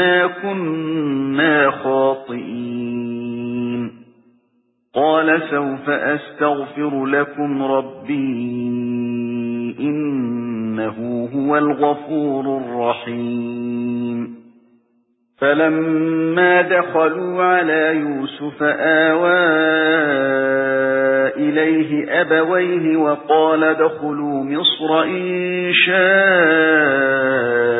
إِنَّا كُنَّا خَاطِئِينَ قَالَ سَوْفَ أَسْتَغْفِرُ لَكُمْ رَبِّي إِنَّهُ هُوَ الْغَفُورُ الرَّحِيمُ فَلَمَّا دَخَلُوا عَلَى يُوسُفَ آوَى إِلَيْهِ أَبَوَيْهِ وَقَالَ ادْخُلُوا مِصْرَ إِن شَاءَ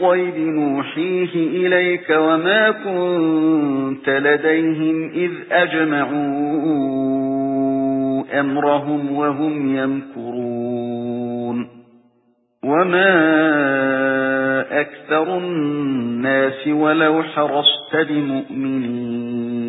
الغيب نوحيه إليك وما كنت لديهم إذ أجمعوا أمرهم وهم يمكرون. وما أكثر الناس ولو حرصت بمؤمنين.